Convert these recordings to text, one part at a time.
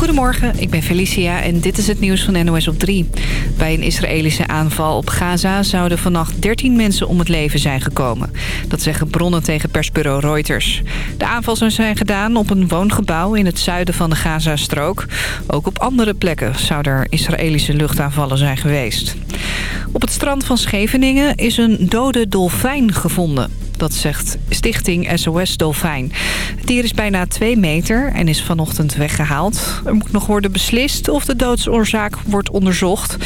Goedemorgen, ik ben Felicia en dit is het nieuws van NOS op 3. Bij een Israëlische aanval op Gaza zouden vannacht 13 mensen om het leven zijn gekomen. Dat zeggen bronnen tegen persbureau Reuters. De aanval zijn gedaan op een woongebouw in het zuiden van de Gazastrook. Ook op andere plekken zouden er Israëlische luchtaanvallen zijn geweest. Op het strand van Scheveningen is een dode dolfijn gevonden. Dat zegt stichting SOS Dolfijn. Het dier is bijna 2 meter en is vanochtend weggehaald. Er moet nog worden beslist of de doodsoorzaak wordt onderzocht.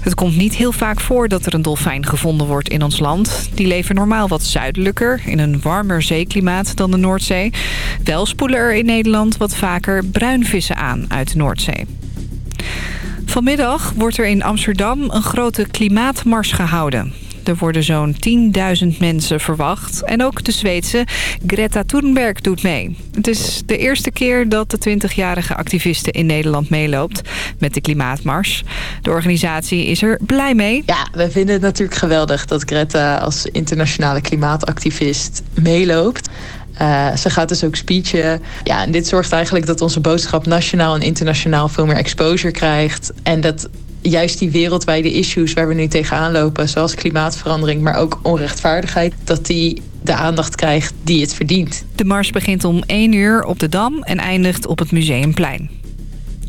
Het komt niet heel vaak voor dat er een dolfijn gevonden wordt in ons land. Die leven normaal wat zuidelijker, in een warmer zeeklimaat dan de Noordzee. Wel spoelen er in Nederland wat vaker bruinvissen aan uit de Noordzee. Vanmiddag wordt er in Amsterdam een grote klimaatmars gehouden. Er worden zo'n 10.000 mensen verwacht. En ook de Zweedse Greta Thunberg doet mee. Het is de eerste keer dat de 20-jarige activiste in Nederland meeloopt met de klimaatmars. De organisatie is er blij mee. Ja, we vinden het natuurlijk geweldig dat Greta als internationale klimaatactivist meeloopt. Uh, ze gaat dus ook speechen. Ja, en dit zorgt eigenlijk dat onze boodschap nationaal en internationaal veel meer exposure krijgt. En dat juist die wereldwijde issues waar we nu tegenaan lopen... zoals klimaatverandering, maar ook onrechtvaardigheid... dat die de aandacht krijgt die het verdient. De mars begint om 1 uur op de Dam en eindigt op het Museumplein.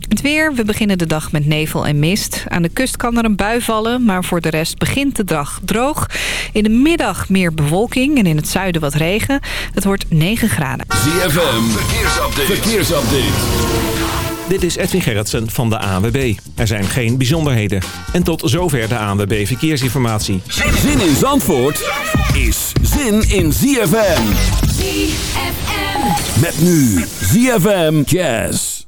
Het weer, we beginnen de dag met nevel en mist. Aan de kust kan er een bui vallen, maar voor de rest begint de dag droog. In de middag meer bewolking en in het zuiden wat regen. Het wordt 9 graden. ZFM, verkeersupdate. verkeersupdate. Dit is Edwin Gerritsen van de ANWB. Er zijn geen bijzonderheden. En tot zover de ANWB Verkeersinformatie. Zin in Zandvoort is zin in ZFM. ZFM. Met nu ZFM Jazz.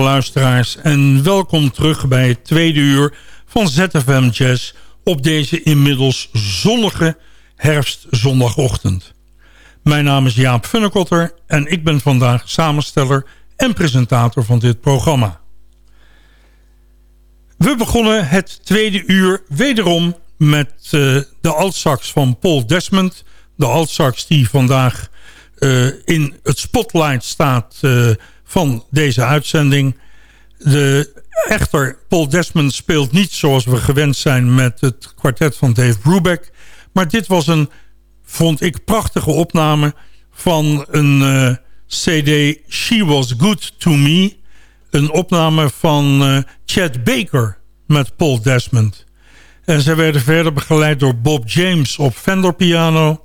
Luisteraars en welkom terug bij het tweede uur van ZFM Jazz op deze inmiddels zonnige herfstzondagochtend. Mijn naam is Jaap Funnekotter en ik ben vandaag samensteller en presentator van dit programma. We begonnen het tweede uur wederom met uh, de altsax van Paul Desmond. De altsax die vandaag uh, in het spotlight staat uh, van deze uitzending. De, echter, Paul Desmond speelt niet zoals we gewend zijn met het kwartet van Dave Brubeck. Maar dit was een, vond ik, prachtige opname van een uh, cd She Was Good To Me. Een opname van uh, Chad Baker met Paul Desmond. En zij werden verder begeleid door Bob James op Fender piano...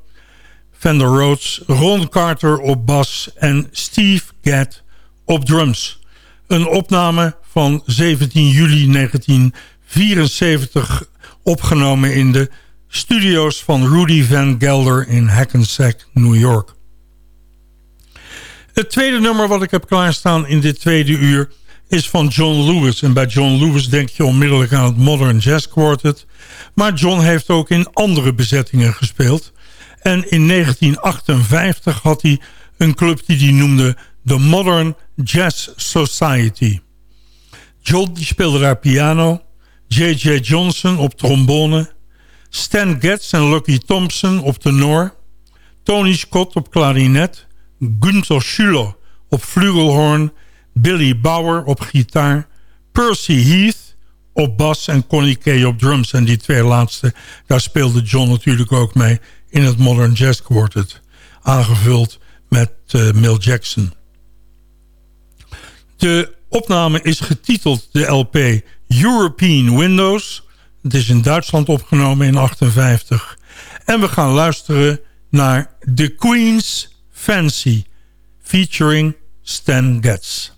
Fender Rhodes, Ron Carter op bas en Steve Gadd op drums. Een opname van 17 juli 1974 opgenomen in de studio's van Rudy Van Gelder in Hackensack, New York. Het tweede nummer wat ik heb klaarstaan in dit tweede uur is van John Lewis. En bij John Lewis denk je onmiddellijk aan het Modern Jazz Quartet. Maar John heeft ook in andere bezettingen gespeeld. En in 1958 had hij een club die hij noemde The Modern Jazz Society. John speelde daar piano. J.J. Johnson op trombone. Stan Getz en Lucky Thompson op tenor. Tony Scott op klarinet. Gunther Schuller op flugelhorn. Billy Bauer op gitaar. Percy Heath op bas en Connie Kay op drums. En die twee laatste, daar speelde John natuurlijk ook mee in het Modern Jazz Quartet. Aangevuld met uh, Mel Jackson. De opname is getiteld de LP European Windows. Het is in Duitsland opgenomen in 58. En we gaan luisteren naar The Queen's Fancy featuring Stan Getz.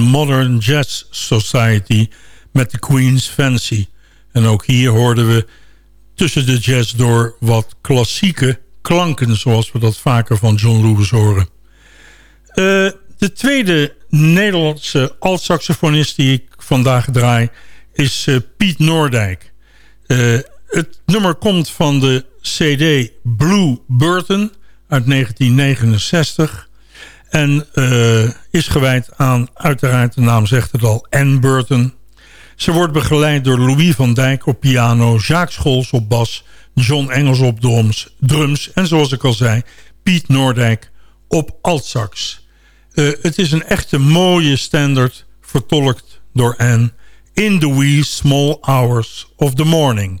Modern Jazz Society met de Queen's Fancy. En ook hier hoorden we tussen de jazz door wat klassieke klanken... zoals we dat vaker van John Lewis horen. Uh, de tweede Nederlandse alt-saxofonist die ik vandaag draai... is uh, Piet Noordijk. Uh, het nummer komt van de cd Blue Burton uit 1969... En uh, is gewijd aan, uiteraard de naam zegt het al, Anne Burton. Ze wordt begeleid door Louis van Dijk op piano, Jacques Scholz op bas, John Engels op drums, drums en zoals ik al zei, Piet Noordijk op altsax. Uh, het is een echte mooie standard, vertolkt door Anne, In the wee small hours of the morning.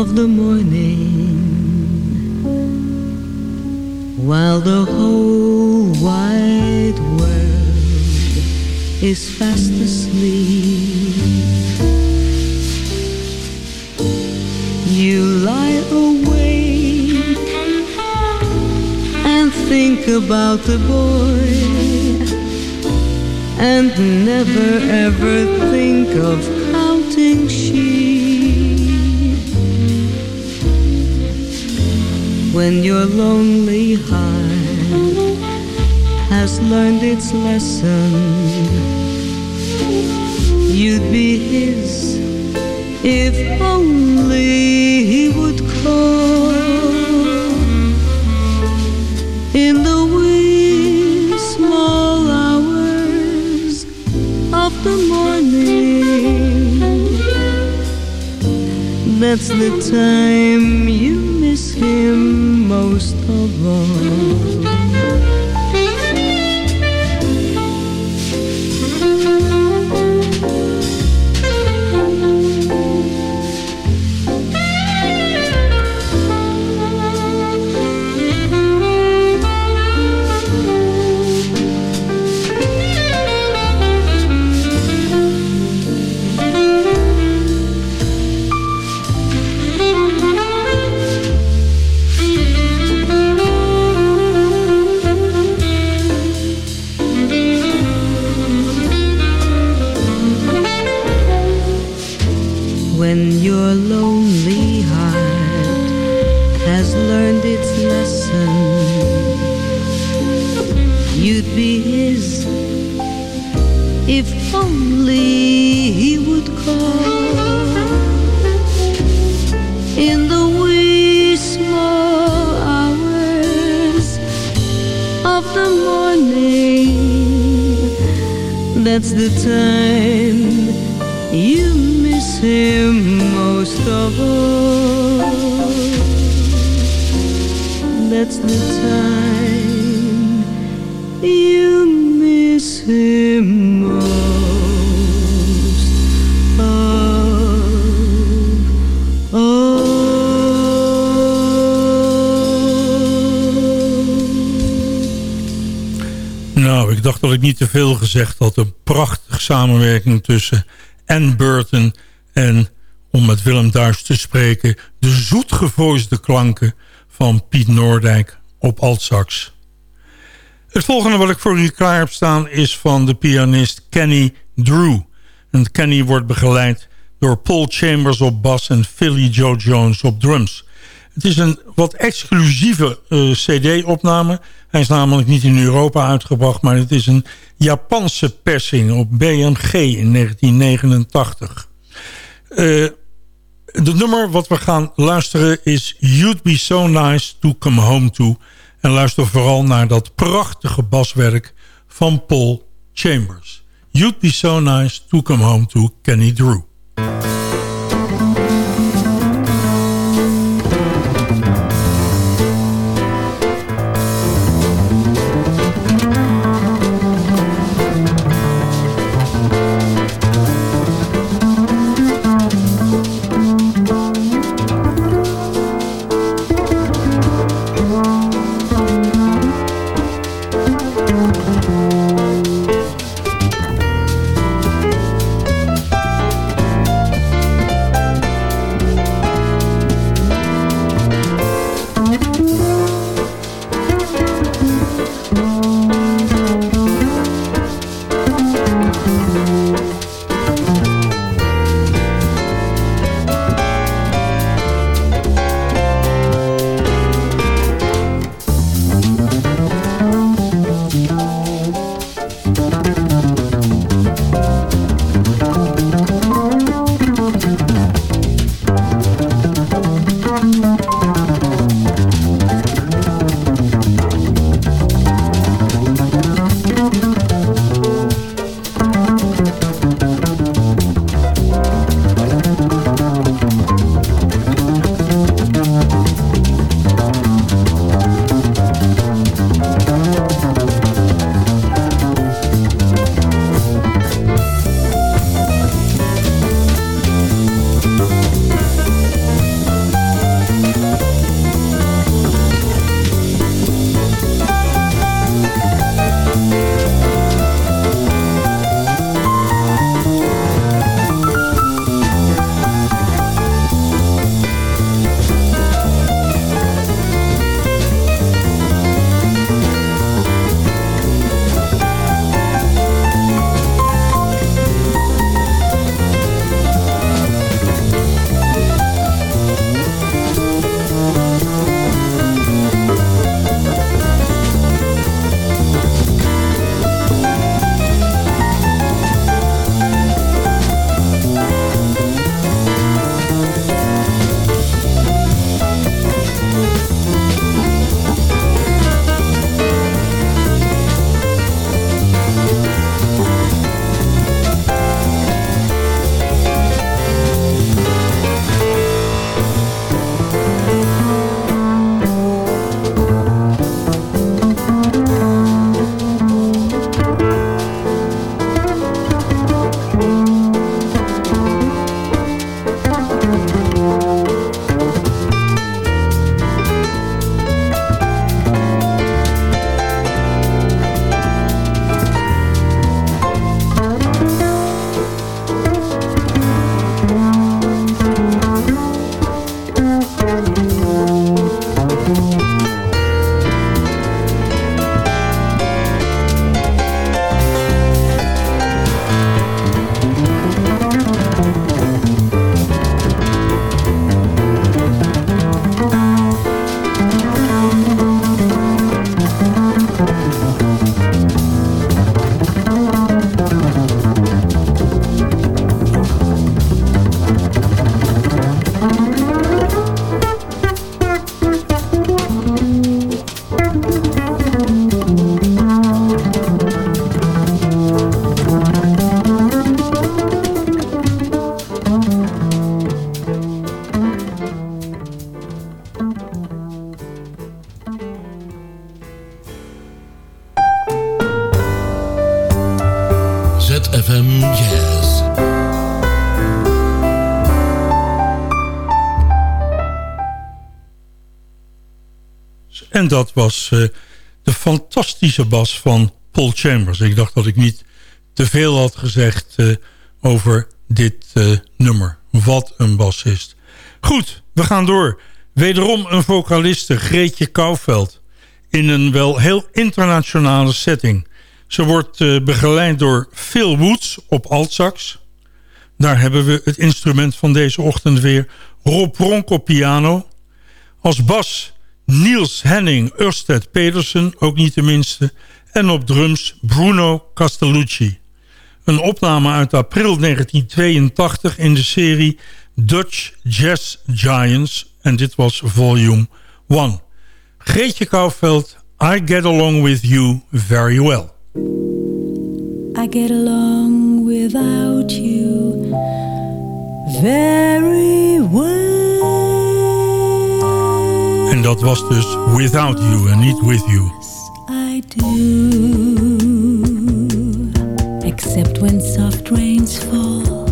Of the morning while the whole wide world is fast asleep you lie awake and think about the boy and never ever think of counting sheep. When your lonely heart has learned its lesson, you'd be his if only he would call in the wee small hours of the morning. That's the time you miss him most of all. That's the time you miss him most of all. That's the time Nou, ik dacht dat ik niet te veel gezegd had. Een prachtige samenwerking tussen Anne Burton en, om met Willem Duis te spreken... de zoetgevoisde klanken van Piet Noordijk op altsax. Het volgende wat ik voor u klaar heb staan is van de pianist Kenny Drew. En Kenny wordt begeleid door Paul Chambers op bas en Philly Joe Jones op drums. Het is een wat exclusieve uh, cd-opname. Hij is namelijk niet in Europa uitgebracht... maar het is een Japanse persing op BMG in 1989. Uh, de nummer wat we gaan luisteren is You'd Be So Nice To Come Home To. En luister vooral naar dat prachtige baswerk van Paul Chambers. You'd be so nice to come home to Kenny Drew. Fantastische bas van Paul Chambers. Ik dacht dat ik niet te veel had gezegd uh, over dit uh, nummer. Wat een bassist. Goed, we gaan door. Wederom een vocaliste, Greetje Kouwveld. In een wel heel internationale setting. Ze wordt begeleid door Phil Woods op altsax. Daar hebben we het instrument van deze ochtend weer. Rob Ronk op piano. Als bas Niels Henning Ørsted Pedersen, ook niet de minste. En op drums Bruno Castellucci. Een opname uit april 1982 in de serie Dutch Jazz Giants. En dit was volume 1. Greetje Kouwveld, I Get Along With You Very Well. I get along without you very well. Dat was dus Without You en niet With You. I do. Except when soft rains fall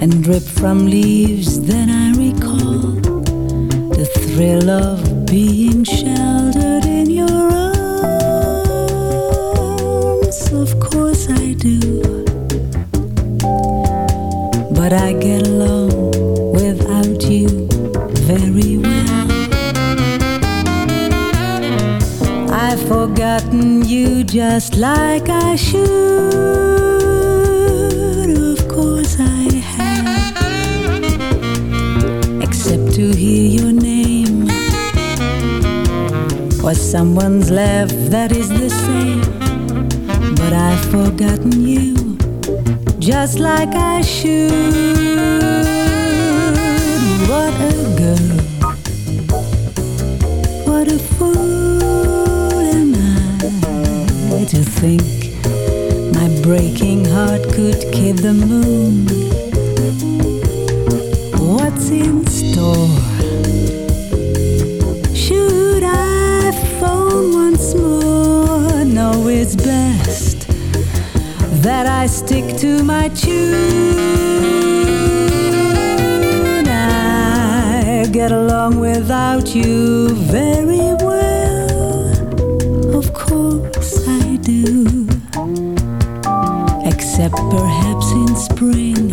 and drip from leaves, then I recall the thrill of being sheltered in your arms. Of course I do. But I get along without you very well. Forgotten you just like I should. Of course I have. Except to hear your name or someone's laugh that is the same. But I've forgotten you just like I should. What a girl. Think my breaking heart could kid the moon. What's in store? Should I phone once more? No, it's best that I stick to my tune. I get along without you very well. Perhaps in spring.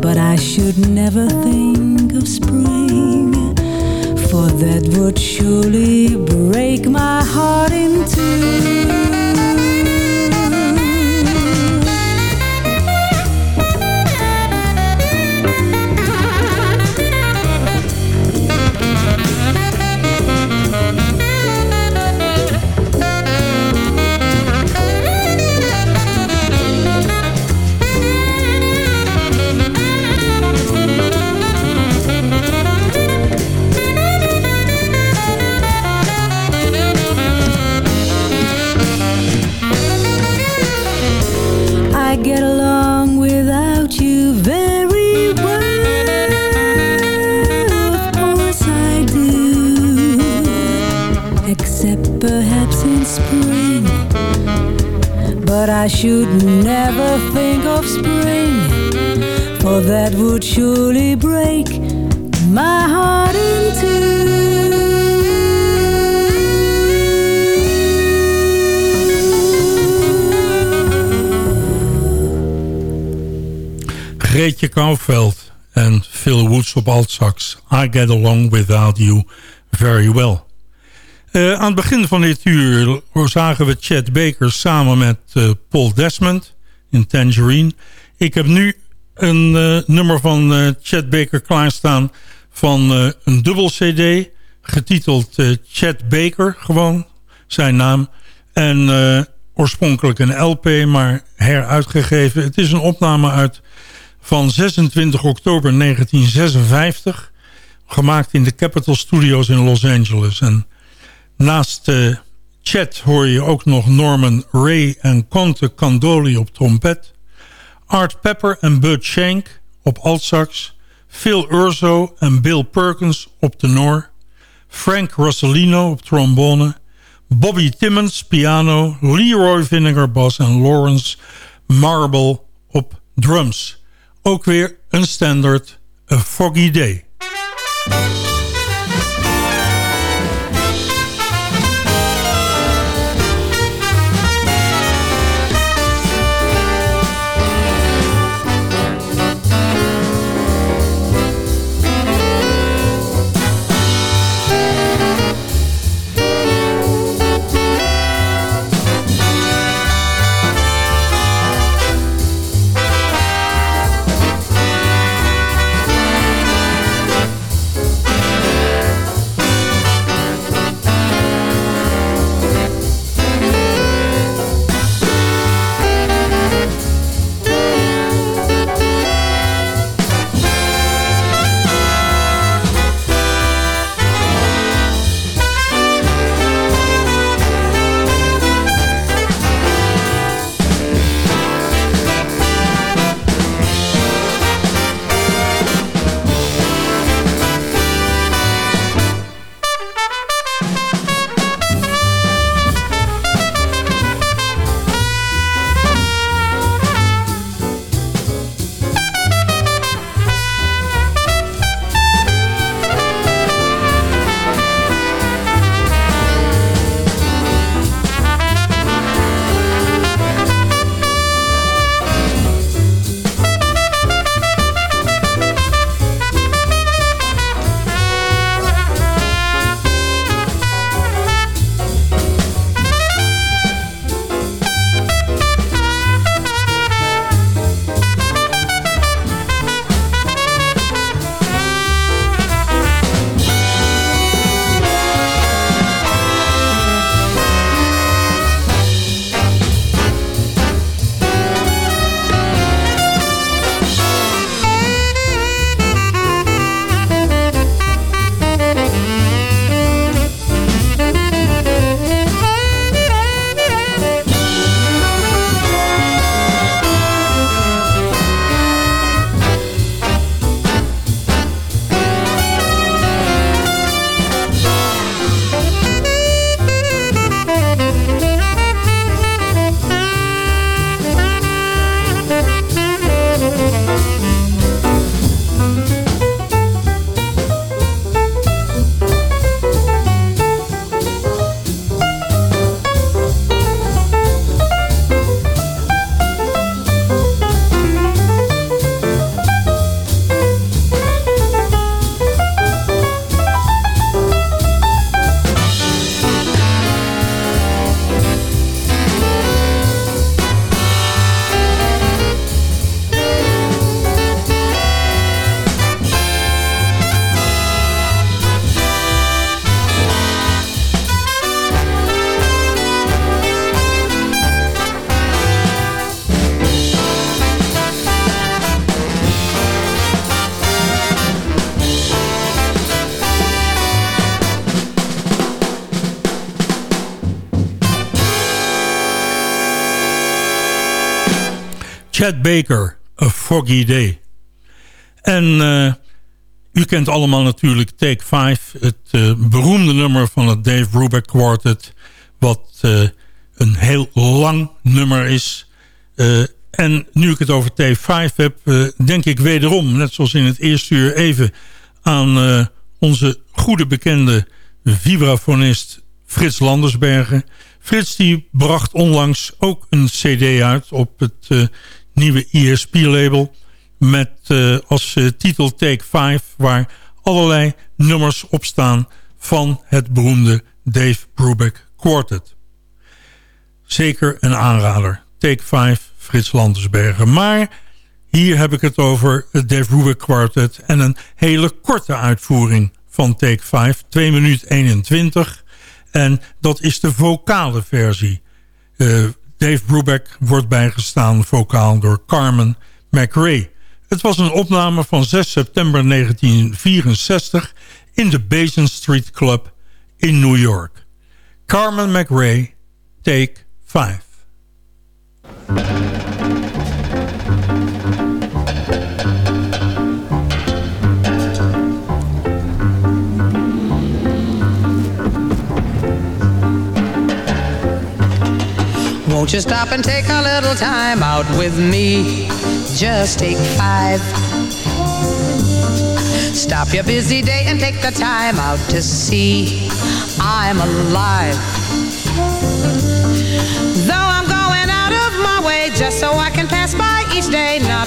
But I should never think of spring. For that would surely break my heart in two. Should never think of spring. For that would surely break my heart in two. Greetje Kouwveld en Phil Woods op altsax. I Get Along Without You Very Well. Eh, aan het begin van dit uur zagen we Chad Baker samen met eh, Paul Desmond in Tangerine. Ik heb nu een eh, nummer van Chad Baker klaarstaan van een dubbel cd. Getiteld Chad Baker, gewoon zijn naam. En oorspronkelijk een LP, maar heruitgegeven. Het is een opname uit van 26 oktober 1956. Gemaakt in de Capitol Studios in Los Angeles. En naast uh, Chet hoor je ook nog Norman Ray en Conte Candoli op trompet. Art Pepper en Bud Shank op altsax. Phil Urso en Bill Perkins op tenor. Frank Rossellino op trombone. Bobby Timmons piano. Leroy Vinegar bas en Lawrence Marble op drums. Ook weer een standaard A Foggy Day. Chad Baker, A Foggy Day. En uh, u kent allemaal natuurlijk Take 5, het uh, beroemde nummer van het Dave Brubeck Quartet, wat uh, een heel lang nummer is. en nu ik het over Take 5 heb, denk ik wederom, net zoals in het eerste uur, even aan onze goede bekende vibrafonist Frits Landersbergen. Frits die bracht onlangs ook een cd uit op het nieuwe ESP-label met uh, als uh, titel Take 5... waar allerlei nummers op staan van het beroemde Dave Brubeck Quartet. Zeker een aanrader. Take 5, Frits Landersbergen. Maar hier heb ik het over het Dave Brubeck Quartet... en een hele korte uitvoering van Take 5, 2 minuten 21... En dat is de vocale versie. Uh, Dave Brubeck wordt bijgestaan vocaal door Carmen McRae. Het was een opname van 6 september 1964 in de Basin Street Club in New York. Carmen McRae, Take 5. Won't you stop and take a little time out with me? Just take five. Stop your busy day and take the time out to see I'm alive.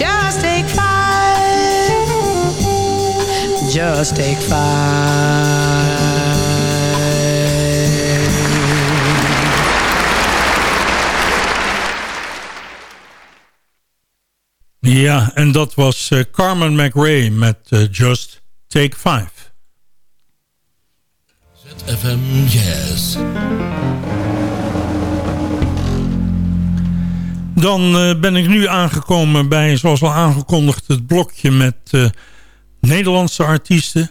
Just take five. Just take five. Ja, en dat was uh, Carmen McRae met uh, Just Take Five. ZFM Jazz. Dan uh, ben ik nu aangekomen bij, zoals al aangekondigd, het blokje met uh, Nederlandse artiesten.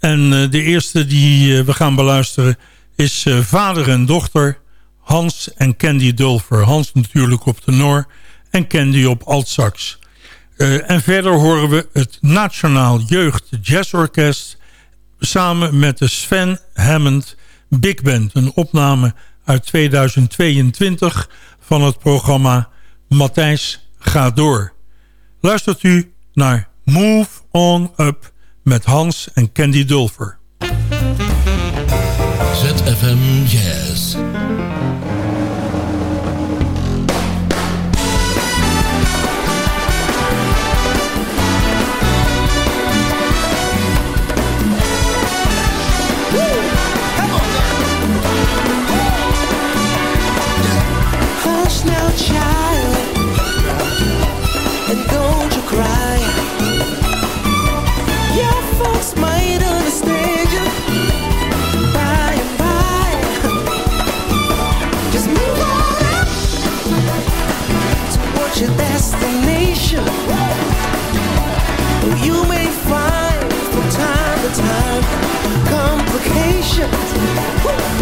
En uh, de eerste die we gaan beluisteren is vader en dochter Hans en Candy Dulfer. Hans natuurlijk op de Noor en Candy op altsax. en verder horen we het Nationaal Jeugd Jazzorkest... samen met de Sven Hammond Big Band. Een opname uit 2022 van het programma Matthijs gaat door. Luistert u naar Move On Up met Hans en Candy Dulfer. ZFM Jazz. your Woo!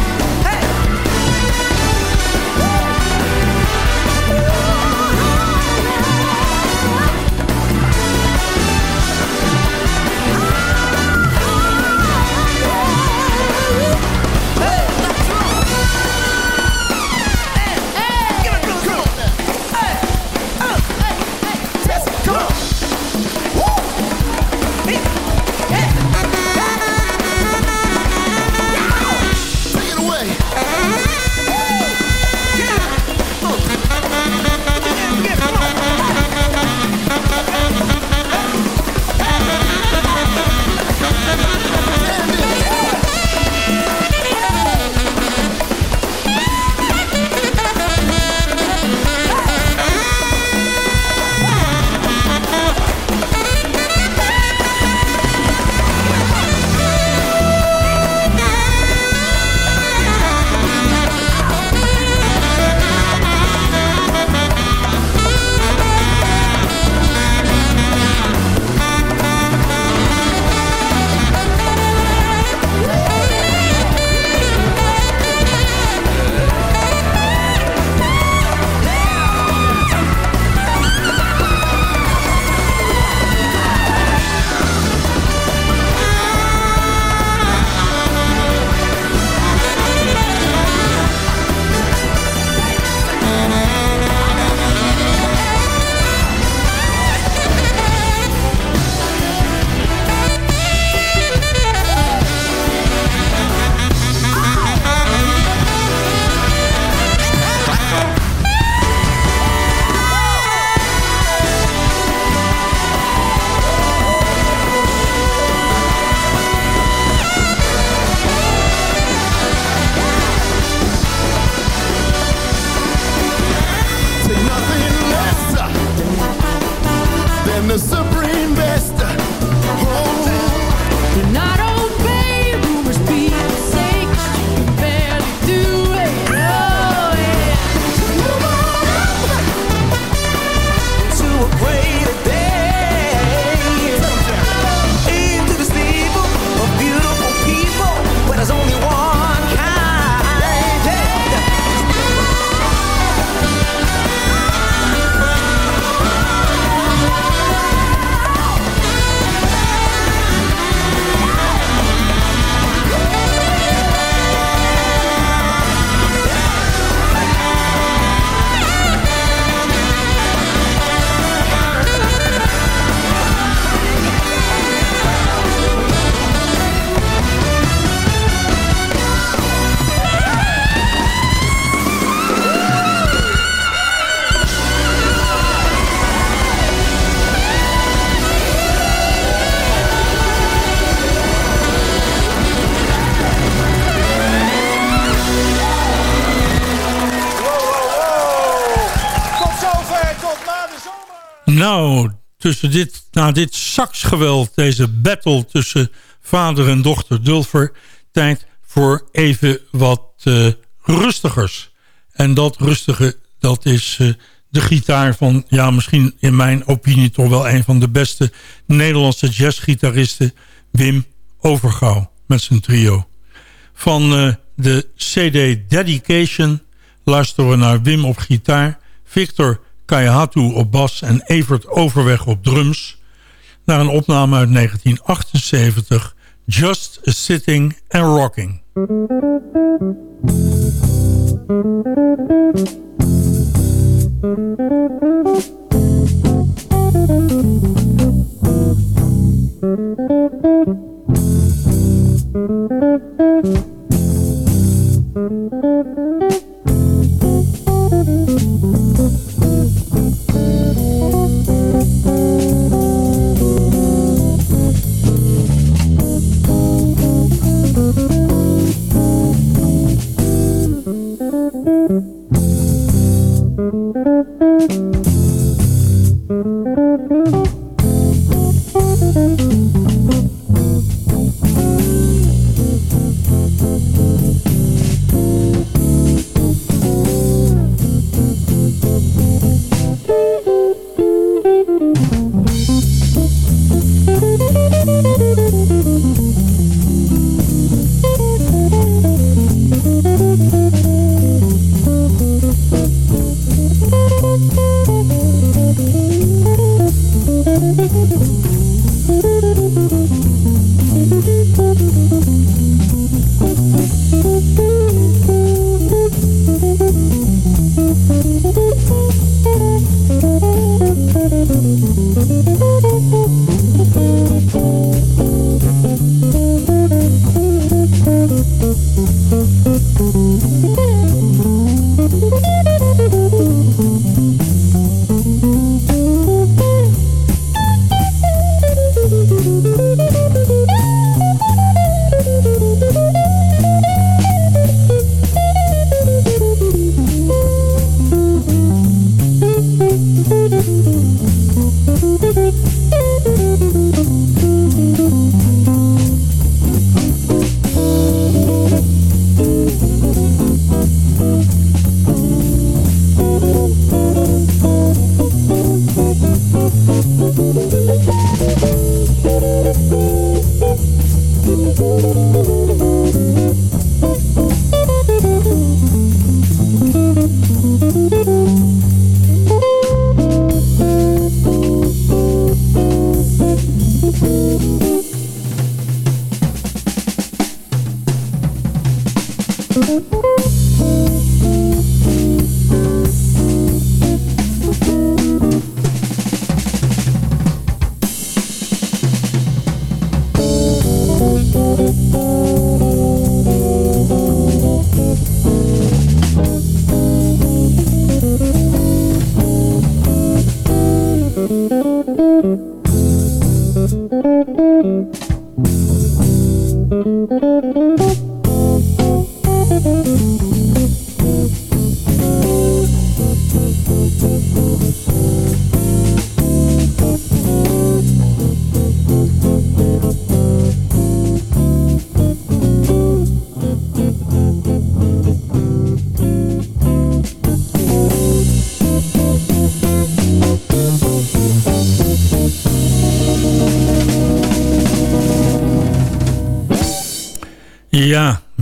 Tussen dit, na dit saxgeweld, deze battle tussen vader en dochter Dulfer... tijd voor even wat uh, rustigers. En dat rustige, dat is uh, de gitaar van... ja, misschien in mijn opinie toch wel een van de beste Nederlandse jazzgitaristen... Wim Overgouw met zijn trio. Van uh, de CD Dedication luisteren we naar Wim op gitaar... Victor Kayahatu op bas en Evert Overweg op drums... naar een opname uit 1978... Just Sitting and Rocking.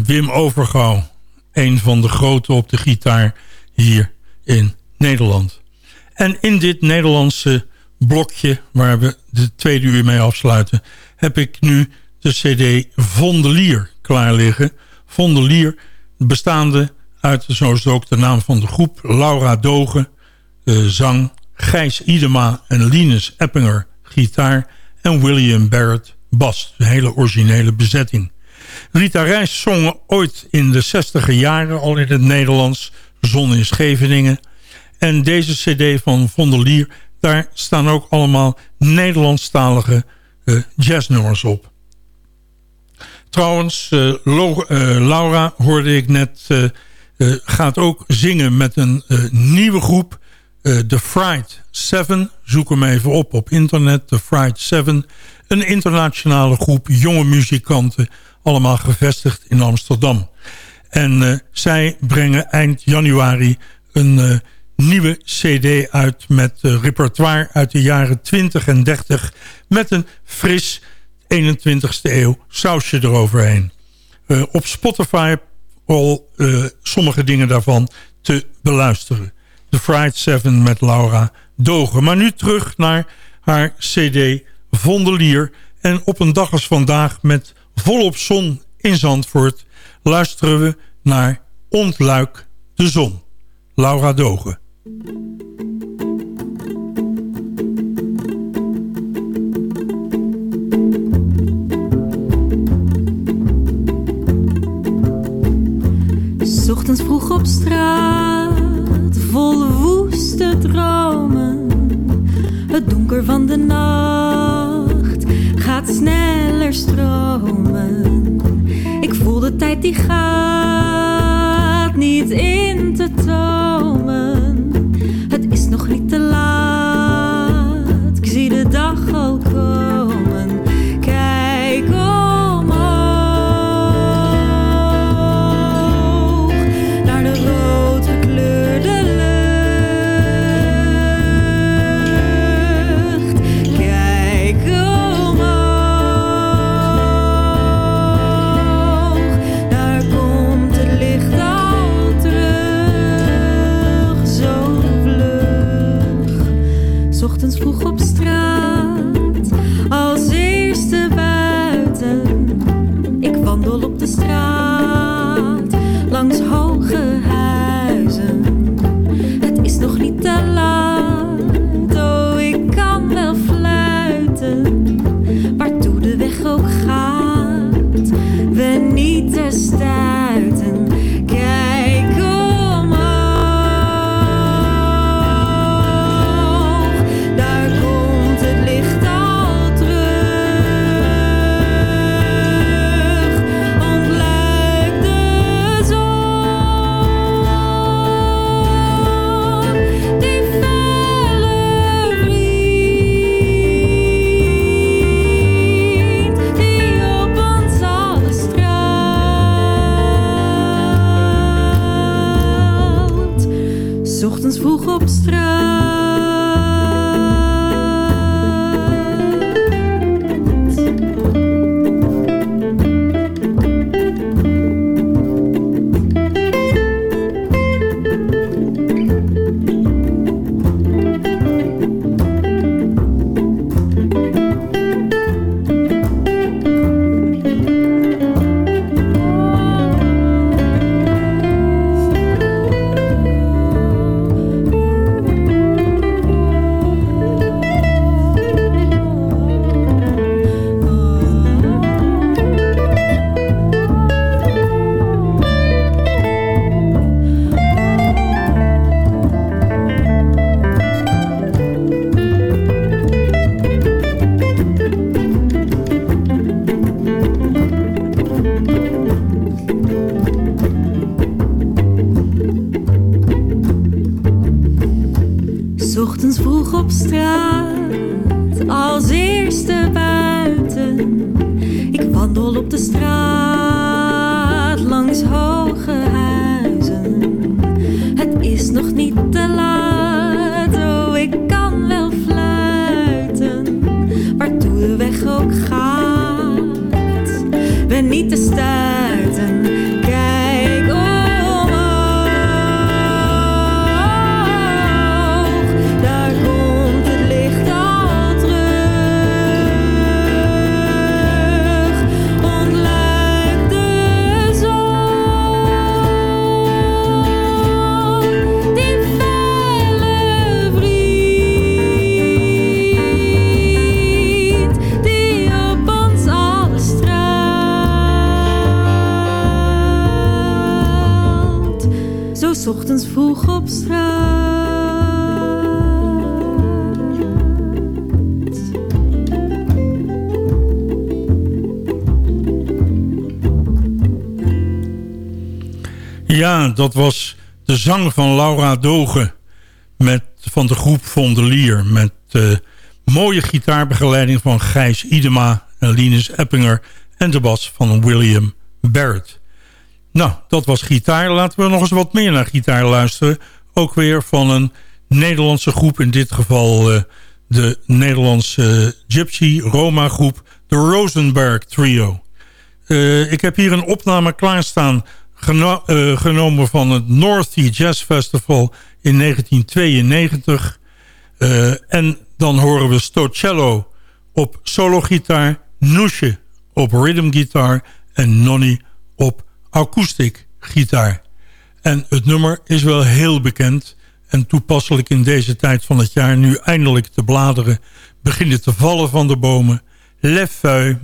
Wim Overgouw. Een van de grote op de gitaar hier in Nederland. En in dit Nederlandse blokje waar we de tweede uur mee afsluiten... heb ik nu de cd Vondelier klaar liggen. Vondelier bestaande uit, zoals ook de naam van de groep... Laura Dogen, zang, Gijs Idema en Linus Eppinger, gitaar... en William Barrett, bas. Een hele originele bezetting. Rita Reis zong ooit in de 60 jaren al in het Nederlands. Zon in Scheveningen. En deze cd van Vondelier, daar staan ook allemaal Nederlandstalige uh, jazznummers op. Trouwens, uh, Laura hoorde ik net, gaat ook zingen met een nieuwe groep. The Fried Seven. Zoek hem even op op internet, The Fried Seven. Een internationale groep jonge muzikanten, allemaal gevestigd in Amsterdam. En uh, zij brengen eind januari een uh, nieuwe cd uit met repertoire uit de jaren 20 en 30... met een fris 21ste eeuw sausje eroverheen. op Spotify al sommige dingen daarvan te beluisteren. The Fried Seven met Laura Dogen. Maar nu terug naar haar cd Vondelier. En op een dag als vandaag met volop zon in Zandvoort... luisteren we naar Ontluik de Zon. Laura Dogen. Ochtends vroeg op straat vol woeste dromen. Het donker van de nacht sneller stromen. Ik voel de tijd die gaat niet in te tomen. Ja, dat was de zang van Laura Dogen met van de groep Vondelier... met mooie gitaarbegeleiding van Gijs Idema en Linus Eppinger... en de bas van William Barrett. Nou, dat was gitaar. Laten we nog eens wat meer naar gitaar luisteren. Ook weer van een Nederlandse groep, in dit geval uh, de Nederlandse Gypsy Roma groep, de Rosenberg Trio. Uh, ik heb hier een opname klaarstaan uh, genomen van het North Sea Jazz Festival in 1992. en dan horen we Stocello op solo-gitaar, Noesje op rhythm-gitaar en Nonny op akoestiek gitaar. En het nummer is wel heel bekend en toepasselijk in deze tijd van het jaar... nu eindelijk de bladeren beginnen te vallen van de bomen. Le feuille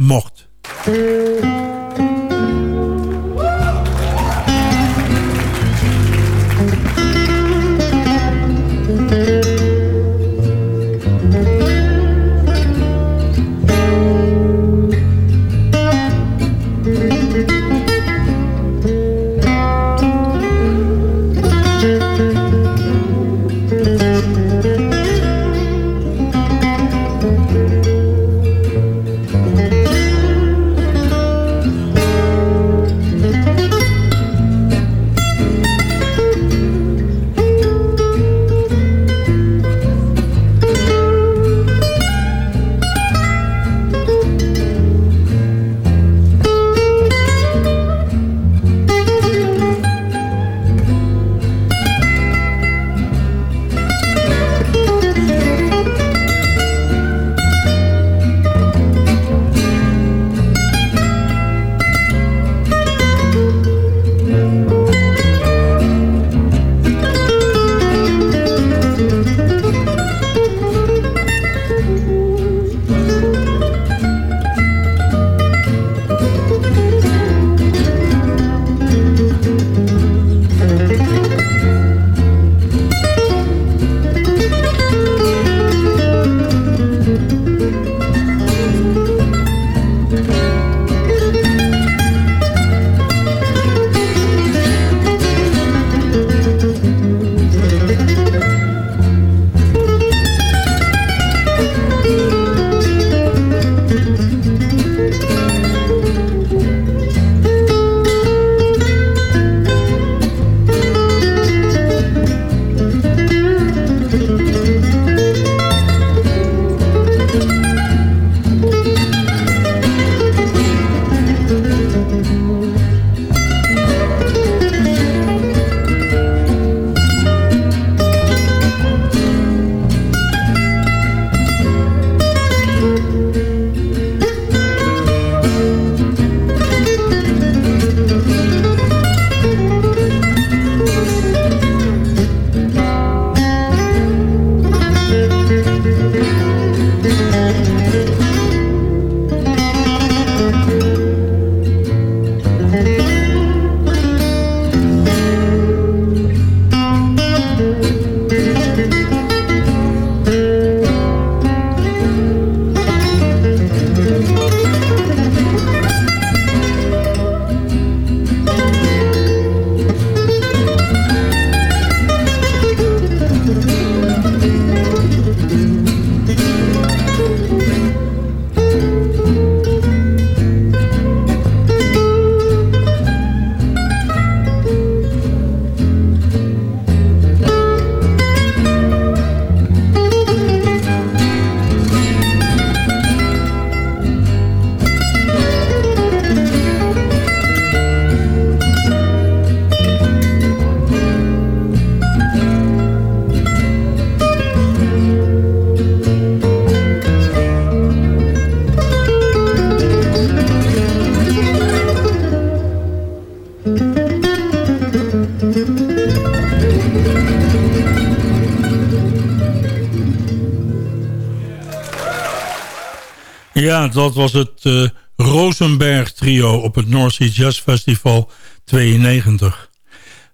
Ja, dat was het uh, Rosenberg trio op het North Sea Jazz Festival 92.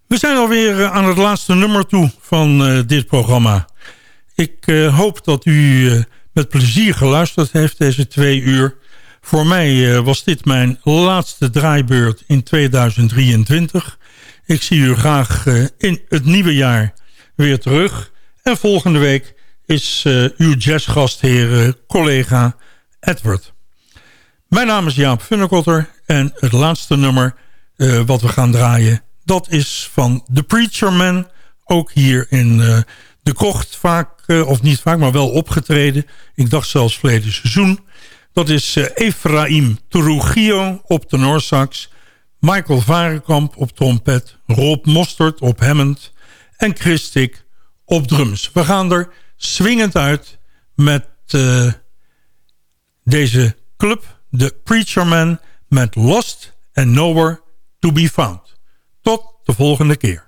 We zijn alweer uh, aan het laatste nummer toe van uh, dit programma. Ik hoop dat u met plezier geluisterd heeft deze twee uur. Voor mij was dit mijn laatste draaibeurt in 2023. Ik zie u graag in het nieuwe jaar weer terug... En volgende week is uw jazzgastheer collega Edward. Mijn naam is Jaap Funnekotter en het laatste nummer uh, wat we gaan draaien... dat is van The Preacher Man, ook hier in de krocht vaak, of niet vaak, maar wel opgetreden. Ik dacht zelfs verleden seizoen. Dat is Efraim Trujillo op tenorsax... Michael Varenkamp op trompet, Rob Mostert op Hammond en Christik op drums. We gaan er swingend uit met deze club, de Preacher Man, met Lost and Nowhere to be Found. Tot de volgende keer.